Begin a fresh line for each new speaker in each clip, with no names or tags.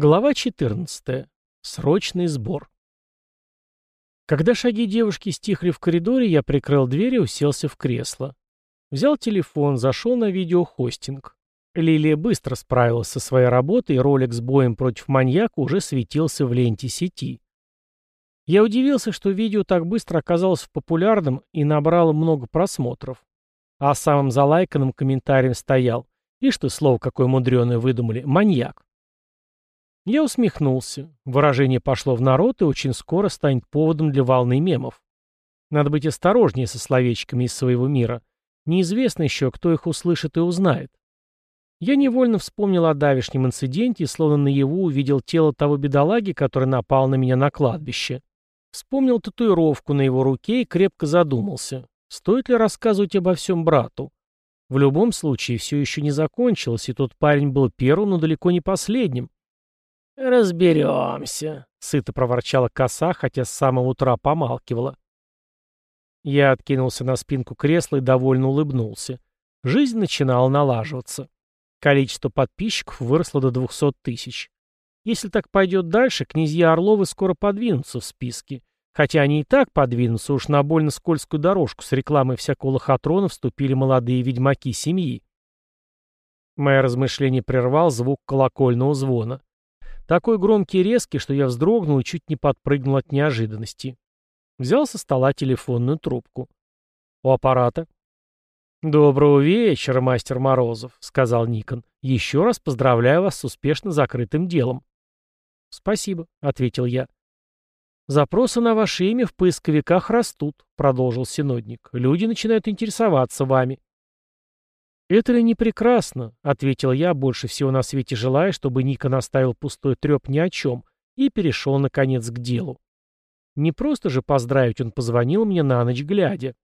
Глава 14. Срочный сбор. Когда шаги девушки стихли в коридоре, я прикрыл дверь и уселся в кресло. Взял телефон, зашел на видеохостинг. Лилия быстро справилась со своей работой, и ролик с боем против маньяка уже светился в ленте сети. Я удивился, что видео так быстро оказалось популярным и набрало много просмотров. А самым залайканным комментарием стоял, и что слово какое мудреное выдумали, маньяк. Я усмехнулся. Выражение пошло в народ и очень скоро станет поводом для волны мемов. Надо быть осторожнее со словечками из своего мира. Неизвестно еще, кто их услышит и узнает. Я невольно вспомнил о давешнем инциденте и словно наяву увидел тело того бедолаги, который напал на меня на кладбище. Вспомнил татуировку на его руке и крепко задумался. Стоит ли рассказывать обо всем брату? В любом случае, все еще не закончилось, и тот парень был первым, но далеко не последним.
«Разберемся», — сыто проворчала коса, хотя с самого утра помалкивала.
Я откинулся на спинку кресла и довольно улыбнулся. Жизнь начинала налаживаться. Количество подписчиков выросло до 200 тысяч. Если так пойдет дальше, князья Орловы скоро подвинутся в списке. Хотя они и так подвинутся, уж на больно скользкую дорожку с рекламой всякого лохотрона вступили молодые ведьмаки семьи. Мое размышление прервал звук колокольного звона. Такой громкий и резкий, что я вздрогнул и чуть не подпрыгнул от неожиданности. Взял со стола телефонную трубку. У аппарата. «Доброго вечера, мастер Морозов», — сказал Никон. «Еще раз поздравляю вас с успешно закрытым делом». «Спасибо», — ответил я. «Запросы на ваше имя в поисковиках растут», — продолжил Синодник. «Люди начинают интересоваться вами». «Это ли не прекрасно?» — ответил я, больше всего на свете желая, чтобы Никон оставил пустой треп ни о чем и перешел, наконец, к делу. Не просто же поздравить он позвонил мне на ночь глядя.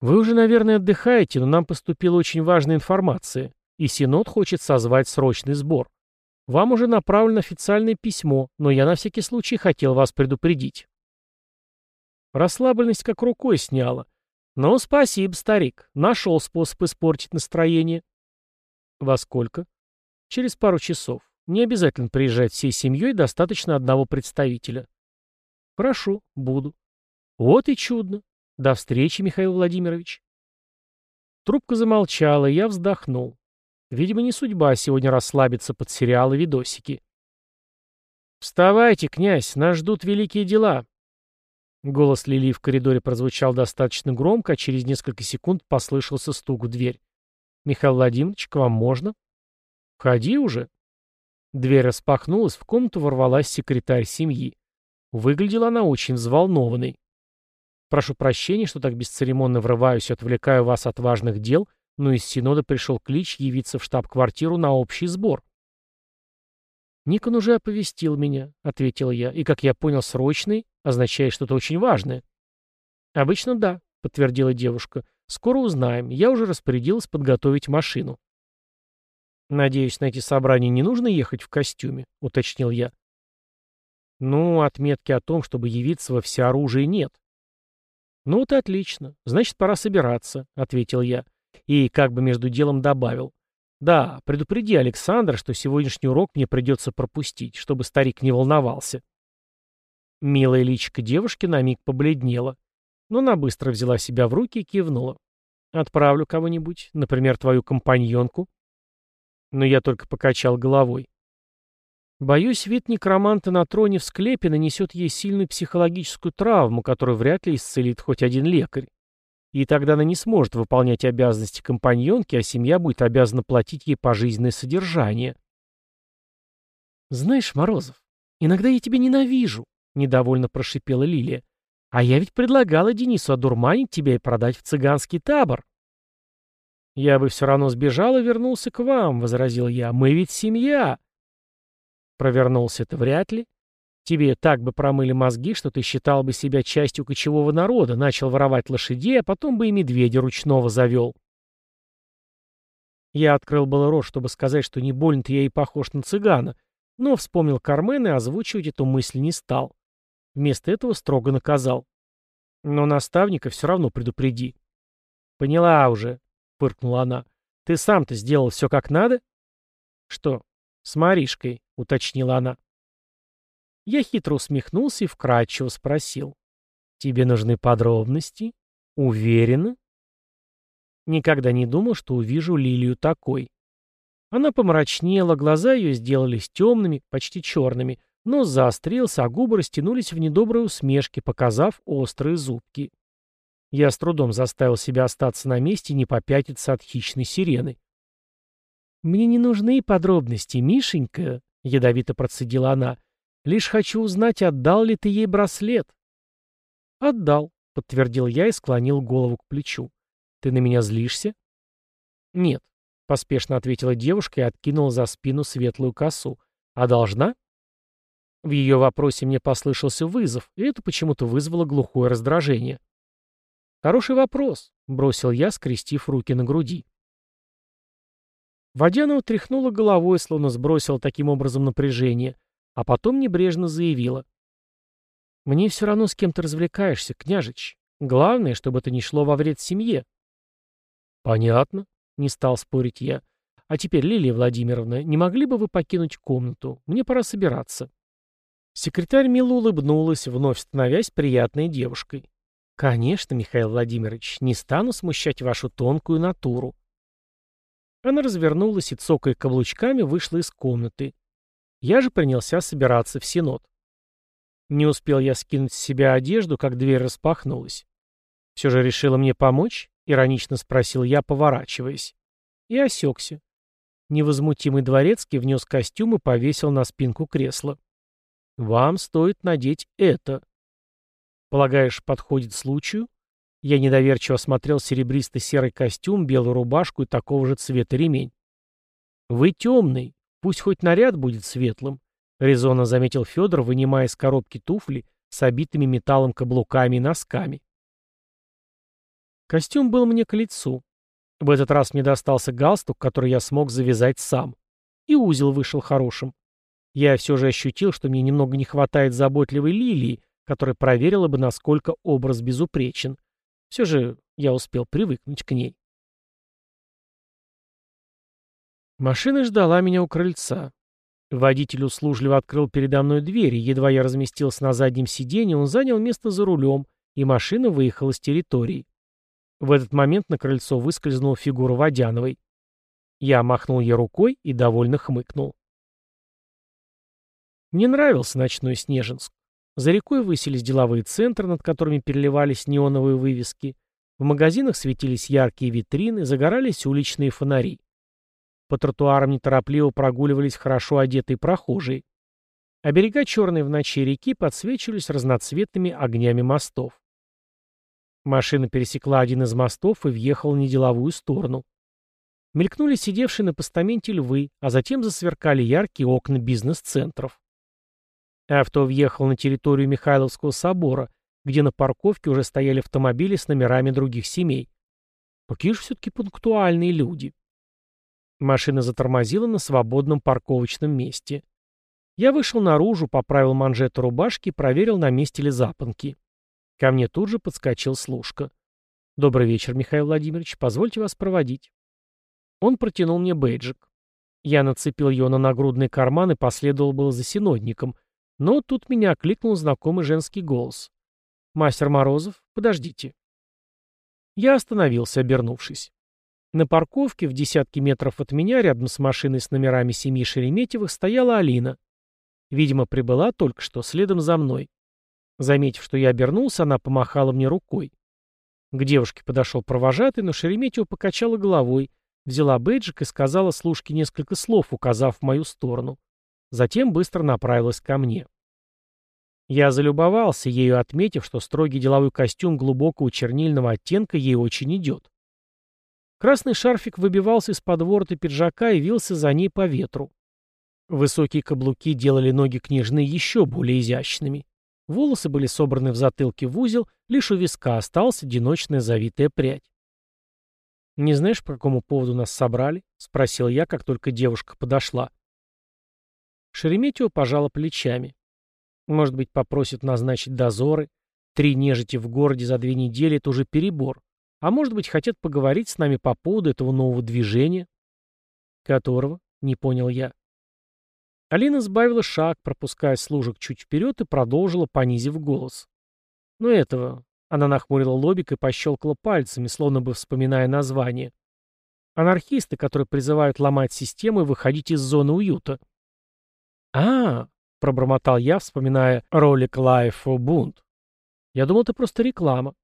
«Вы уже, наверное, отдыхаете, но нам поступила очень важная информация, и Синод хочет созвать срочный сбор. Вам уже направлено официальное письмо, но я на всякий случай хотел вас предупредить». Расслабленность как рукой сняла. «Ну, спасибо, старик. Нашел способ испортить настроение». «Во сколько?» «Через пару часов. Не обязательно приезжать всей семьей, достаточно одного представителя». «Хорошо, буду». «Вот и чудно. До встречи, Михаил Владимирович». Трубка замолчала, я вздохнул. Видимо, не судьба сегодня расслабиться под сериалы видосики. «Вставайте, князь, нас ждут великие дела», Голос Лили в коридоре прозвучал достаточно громко, а через несколько секунд послышался стук в дверь. «Михаил Владимирович, к вам можно?» «Входи уже». Дверь распахнулась, в комнату ворвалась секретарь семьи. Выглядела она очень взволнованной. «Прошу прощения, что так бесцеремонно врываюсь и отвлекаю вас от важных дел, но из Синода пришел клич явиться в штаб-квартиру на общий сбор». «Никон уже оповестил меня», — ответил я, — «и, как я понял, срочный означает что-то очень важное». «Обычно да», — подтвердила девушка. «Скоро узнаем. Я уже распорядилась подготовить машину». «Надеюсь, на эти собрания не нужно ехать в костюме», — уточнил я. «Ну, отметки о том, чтобы явиться во всеоружии, нет». «Ну вот и отлично. Значит, пора собираться», — ответил я. И как бы между делом добавил. Да, предупреди Александра, что сегодняшний урок мне придется пропустить, чтобы старик не волновался. Милая личико девушки на миг побледнела, но она быстро взяла себя в руки и кивнула. «Отправлю кого-нибудь, например, твою компаньонку». Но я только покачал головой. Боюсь, вид некроманта на троне в склепе нанесет ей сильную психологическую травму, которую вряд ли исцелит хоть один лекарь. И тогда она не сможет выполнять обязанности компаньонки, а семья будет обязана платить ей пожизненное содержание. «Знаешь, Морозов, иногда я тебя ненавижу», — недовольно прошипела Лилия. «А я ведь предлагала Денису одурманить тебя и продать в цыганский табор». «Я бы все равно сбежал и вернулся к вам», — возразил я. «Мы ведь семья». Провернулся это вряд ли. Тебе так бы промыли мозги, что ты считал бы себя частью кочевого народа, начал воровать лошадей, а потом бы и медведя ручного завел. Я открыл было рот, чтобы сказать, что не больно-то я и похож на цыгана, но вспомнил Кармен и озвучивать эту мысль не стал. Вместо этого строго наказал. Но наставника все равно предупреди. «Поняла уже», — фыркнула она. «Ты сам-то сделал все как надо?» «Что, «С Маришкой», — уточнила она. Я хитро усмехнулся и вкратчиво спросил. «Тебе нужны подробности? Уверена?» Никогда не думал, что увижу Лилию такой. Она помрачнела, глаза ее сделались темными, почти черными, нос заострился, а губы растянулись в недоброй усмешке, показав острые зубки. Я с трудом заставил себя остаться на месте и не попятиться от хищной сирены. «Мне не нужны подробности, Мишенька», — ядовито процедила она. «Лишь хочу узнать, отдал ли ты ей браслет». «Отдал», — подтвердил я и склонил голову к плечу. «Ты на меня злишься?» «Нет», — поспешно ответила девушка и откинула за спину светлую косу. «А должна?» В ее вопросе мне послышался вызов, и это почему-то вызвало глухое раздражение. «Хороший вопрос», — бросил я, скрестив руки на груди. Водянова тряхнула головой, словно сбросила таким образом напряжение, а потом небрежно заявила. «Мне все равно, с кем ты развлекаешься, княжич. Главное, чтобы это не шло во вред семье». «Понятно», — не стал спорить я. «А теперь, Лилия Владимировна, не могли бы вы покинуть комнату? Мне пора собираться». Секретарь мило улыбнулась, вновь становясь приятной девушкой. «Конечно, Михаил Владимирович, не стану смущать вашу тонкую натуру. Она развернулась и, цокая каблучками, вышла из комнаты. Я же принялся собираться в синод. Не успел я скинуть с себя одежду, как дверь распахнулась. «Все же решила мне помочь?» — иронично спросил я, поворачиваясь. И осекся. Невозмутимый дворецкий внес костюм и повесил на спинку кресла. «Вам стоит надеть это». «Полагаешь, подходит случаю?» Я недоверчиво осмотрел серебристо-серый костюм, белую рубашку и такого же цвета ремень. «Вы темный. Пусть хоть наряд будет светлым», — резонно заметил Федор, вынимая из коробки туфли с обитыми металлом каблуками и носками. Костюм был мне к лицу. В этот раз мне достался галстук, который я смог завязать сам. И узел вышел хорошим. Я все же ощутил, что мне немного не хватает заботливой лилии, которая проверила бы, насколько образ безупречен. Все же я успел привыкнуть к ней. Машина ждала меня у крыльца. Водитель услужливо открыл передо мной дверь, и едва я разместился на заднем сиденье, он занял место за рулем, и машина выехала с территории. В этот момент на крыльцо выскользнула фигура Водяновой. Я махнул ей рукой и довольно хмыкнул. Мне нравился ночной Снежинск. За рекой высились деловые центры, над которыми переливались неоновые вывески. В магазинах светились яркие витрины, загорались уличные фонари. По тротуарам неторопливо прогуливались хорошо одетые прохожие. А берега черной в ночи реки подсвечивались разноцветными огнями мостов. Машина пересекла один из мостов и въехала в неделовую сторону. Мелькнули сидевшие на постаменте львы, а затем засверкали яркие окна бизнес-центров. Авто въехал на территорию Михайловского собора, где на парковке уже стояли автомобили с номерами других семей. Какие же все-таки пунктуальные люди. Машина затормозила на свободном парковочном месте. Я вышел наружу, поправил манжету рубашки и проверил, на месте ли запонки. Ко мне тут же подскочил служка. «Добрый вечер, Михаил Владимирович. Позвольте вас проводить». Он протянул мне бейджик. Я нацепил его на нагрудный карман и последовал было за синодником, но тут меня окликнул знакомый женский голос. «Мастер Морозов, подождите». Я остановился, обернувшись. На парковке в десятки метров от меня, рядом с машиной с номерами семьи Шереметьевых, стояла Алина. Видимо, прибыла только что, следом за мной. Заметив, что я обернулся, она помахала мне рукой. К девушке подошел провожатый, но Шереметьева покачала головой, взяла бейджик и сказала служке несколько слов, указав в мою сторону. Затем быстро направилась ко мне. Я залюбовался ею, отметив, что строгий деловой костюм глубокого чернильного оттенка ей очень идет. Красный шарфик выбивался из-под ворота пиджака и вился за ней по ветру. Высокие каблуки делали ноги княжны еще более изящными. Волосы были собраны в затылке в узел, лишь у виска осталась одиночная завитая прядь. «Не знаешь, по какому поводу нас собрали?» — спросил я, как только девушка подошла. Шереметьево пожала плечами. Может быть, попросят назначить дозоры. Три нежити в городе за две недели — это уже перебор. А может быть, хотят поговорить с нами по поводу этого нового движения? Которого? Не понял я. Алина сбавила шаг, пропуская служек чуть вперед и продолжила, понизив голос. «Ну этого...» — она нахмурила лобик и пощелкала пальцами, словно бы вспоминая название. «Анархисты, которые призывают ломать систему и выходить из зоны уюта». «А, — пробормотал я, вспоминая ролик Life for Bund. «Я думал, это просто реклама».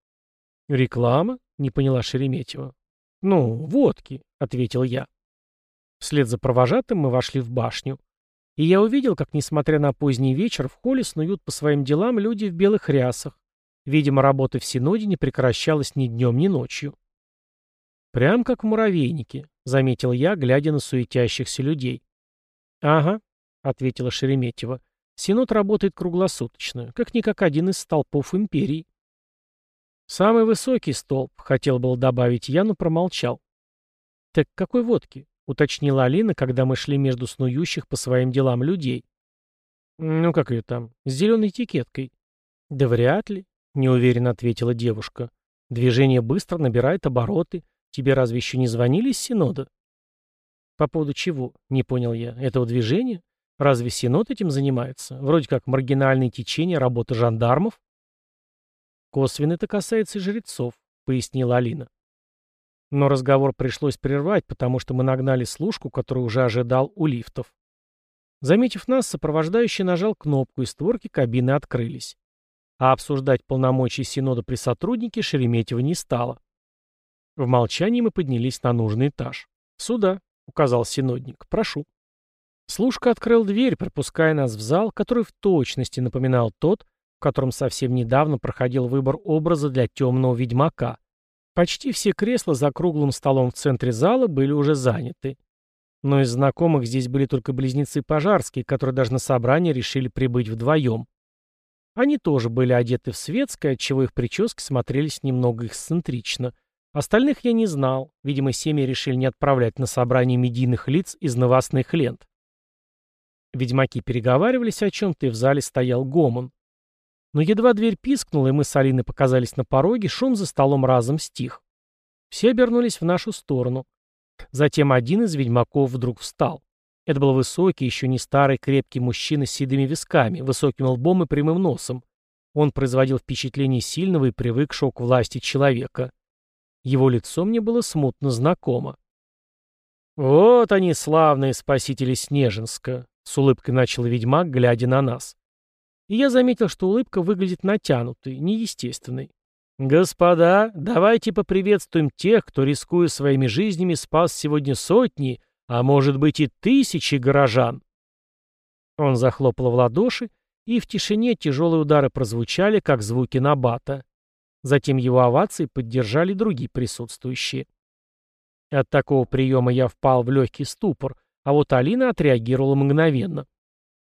«Реклама?» — не поняла Шереметьева. «Ну, водки», — ответил я. Вслед за провожатым мы вошли в башню. И я увидел, как, несмотря на поздний вечер, в холле снуют по своим делам люди в белых рясах. Видимо, работа в Синоде не прекращалась ни днем, ни ночью. «Прям как в муравейнике», — заметил я, глядя на суетящихся людей. «Ага», — ответила Шереметьева. «Синод работает круглосуточно, как-никак один из столпов империи». «Самый высокий столб», — хотел был добавить я, но промолчал. «Так какой водки?» — уточнила Алина, когда мы шли между снующих по своим делам людей. «Ну, как ее там? С зеленой этикеткой». «Да вряд ли», — неуверенно ответила девушка. «Движение быстро набирает обороты. Тебе разве еще не звонили из Синода?» «По поводу чего?» — не понял я. «Этого движения? Разве Синод этим занимается? Вроде как маргинальные течения работы жандармов?» «Косвенно это касается и жрецов», — пояснила Алина. Но разговор пришлось прервать, потому что мы нагнали служку, который уже ожидал у лифтов. Заметив нас, сопровождающий нажал кнопку, и створки кабины открылись. А обсуждать полномочия Синода при сотруднике Шереметьева не стало. В молчании мы поднялись на нужный этаж. «Сюда», — указал Синодник, — «прошу». Служка открыл дверь, пропуская нас в зал, который в точности напоминал тот, в котором совсем недавно проходил выбор образа для темного ведьмака. Почти все кресла за круглым столом в центре зала были уже заняты. Но из знакомых здесь были только близнецы Пожарские, которые даже на собрание решили прибыть вдвоем. Они тоже были одеты в светское, отчего их прически смотрелись немного эксцентрично. Остальных я не знал, видимо, семьи решили не отправлять на собрание медийных лиц из новостных лент. Ведьмаки переговаривались о чем-то, и в зале стоял гомон. Но едва дверь пискнула, и мы с Алиной показались на пороге, шум за столом разом стих. Все обернулись в нашу сторону. Затем один из ведьмаков вдруг встал. Это был высокий, еще не старый, крепкий мужчина с седыми висками, высоким лбом и прямым носом. Он производил впечатление сильного и привыкшего к власти человека. Его лицо мне было смутно знакомо. «Вот они, славные спасители Снежинска!» — с улыбкой начал ведьмак, глядя на нас. И я заметил, что улыбка выглядит натянутой, неестественной. «Господа, давайте поприветствуем тех, кто, рискуя своими жизнями, спас сегодня сотни, а может быть и тысячи горожан!» Он захлопал в ладоши, и в тишине тяжелые удары прозвучали, как звуки набата. Затем его овации поддержали другие присутствующие. От такого приема я впал в легкий ступор, а вот Алина отреагировала мгновенно.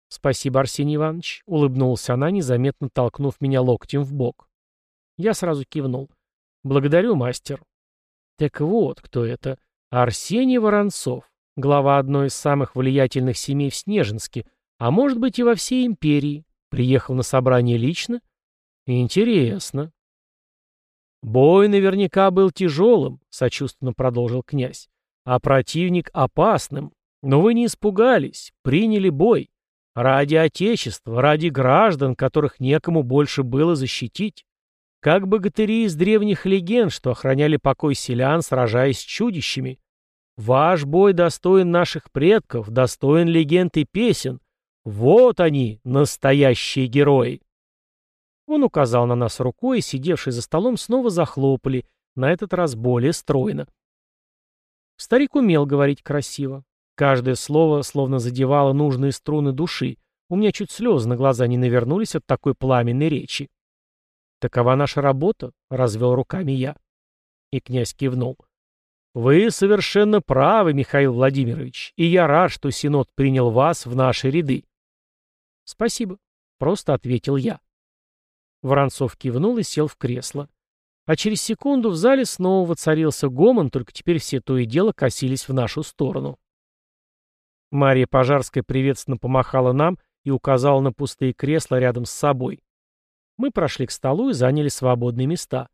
«Спасибо, Арсений Иванович», — улыбнулась она, незаметно толкнув меня локтем в бок. Я сразу кивнул. «Благодарю, мастер». Так вот, кто это. Арсений Воронцов, глава одной из самых влиятельных семей в Снежинске, а может быть и во всей империи. Приехал на собрание лично? Интересно. Бой наверняка был тяжелым, сочувственно продолжил князь, а противник опасным. Но вы не испугались, приняли бой. Ради Отечества, ради граждан, которых некому больше было защитить. Как богатыри из древних легенд, что охраняли покой селян, сражаясь с чудищами. Ваш бой достоин наших предков, достоин легенд и песен. Вот они, настоящие герои. Он указал на нас рукой, и сидевшие за столом снова захлопали, на этот раз более стройно. Старик умел говорить красиво. Каждое слово словно задевало нужные струны души. У меня чуть слезы на глаза не навернулись от такой пламенной речи. «Такова наша работа», — развел руками я. И князь кивнул. «Вы совершенно правы, Михаил Владимирович, и я рад, что Синод принял вас в наши ряды». «Спасибо», — просто ответил я. Воронцов кивнул и сел в кресло. А через секунду в зале снова воцарился гомон, только теперь все то и дело косились в нашу сторону. Мария Пожарская приветственно помахала нам и указала на пустые кресла рядом с собой. Мы прошли к столу и заняли свободные места.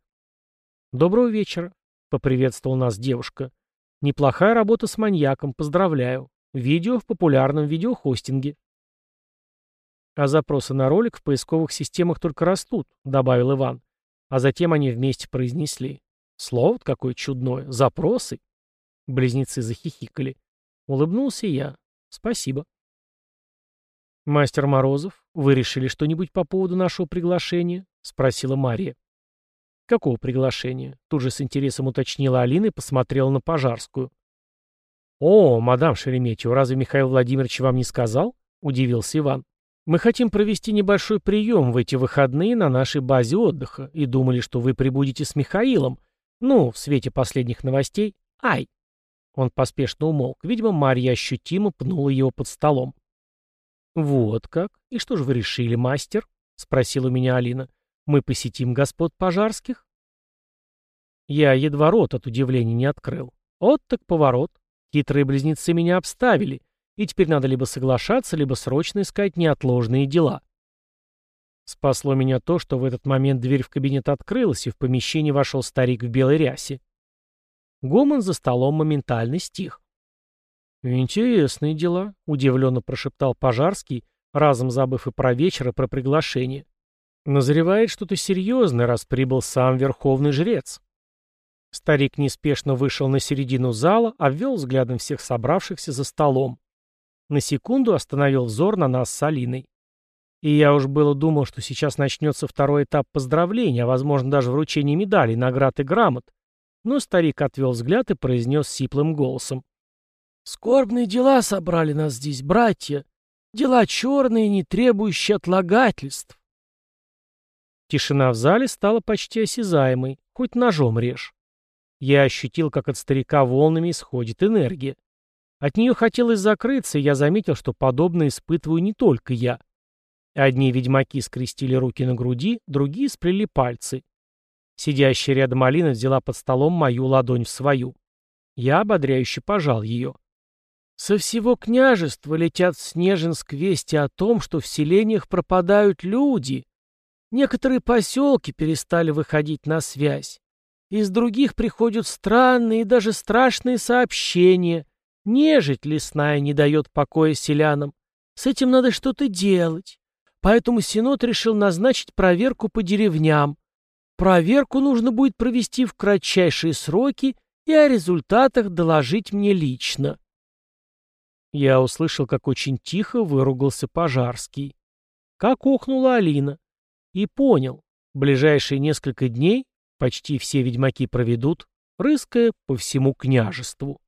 «Доброго вечера», — поприветствовала нас девушка. «Неплохая работа с маньяком, поздравляю. Видео в популярном видеохостинге». А запросы на ролик в поисковых системах только растут, добавил Иван. А затем они вместе произнесли. Слово какое чудное. Запросы. Близнецы захихикали. Улыбнулся я. Спасибо. «Мастер Морозов, вы решили что-нибудь по поводу нашего приглашения?» — спросила Мария. «Какого приглашения?» — тут же с интересом уточнила Алина и посмотрела на Пожарскую. «О, мадам Шереметьева, разве Михаил Владимирович вам не сказал?» — удивился Иван. «Мы хотим провести небольшой прием в эти выходные на нашей базе отдыха и думали, что вы прибудете с Михаилом. Ну, в свете последних новостей. Ай!» Он поспешно умолк. Видимо, Марья ощутимо пнула его под столом. «Вот как? И что же вы решили, мастер?» — спросила у меня Алина. «Мы посетим господ пожарских?» Я едва рот от удивления не открыл. Вот так поворот. Хитрые близнецы меня обставили, и теперь надо либо соглашаться, либо срочно искать неотложные дела. Спасло меня то, что в этот момент дверь в кабинет открылась, и в помещение вошел старик в белой рясе. Гомон за столом моментально стих. «Интересные дела», — удивленно прошептал Пожарский, разом забыв и про вечер, и про приглашение. «Назревает что-то серьезное, раз прибыл сам верховный жрец». Старик неспешно вышел на середину зала, обвел взглядом всех собравшихся за столом. На секунду остановил взор на нас с Алиной. И я уж было думал, что сейчас начнется второй этап поздравления, а возможно даже вручение медалей, наград и грамот. Но старик отвел взгляд и произнес сиплым голосом. Скорбные дела собрали нас здесь, братья. Дела черные, не требующие отлагательств. Тишина в зале стала почти осязаемой, хоть ножом режь. Я ощутил, как от старика волнами исходит энергия. От нее хотелось закрыться, и я заметил, что подобное испытываю не только я. Одни ведьмаки скрестили руки на груди, другие сплели пальцы. Сидящая рядом Алина взяла под столом мою ладонь в свою. Я ободряюще пожал ее. Со всего княжества летят в Снежинск вести о том, что в селениях пропадают люди. Некоторые поселки перестали выходить на связь. Из других приходят странные и даже страшные сообщения. Нежить лесная не дает покоя селянам. С этим надо что-то делать. Поэтому Синод решил назначить проверку по деревням. Проверку нужно будет провести в кратчайшие сроки и о результатах доложить мне лично. Я услышал, как очень тихо выругался Пожарский. Как охнула Алина. И понял, ближайшие несколько дней почти все ведьмаки проведут, рыская по всему княжеству.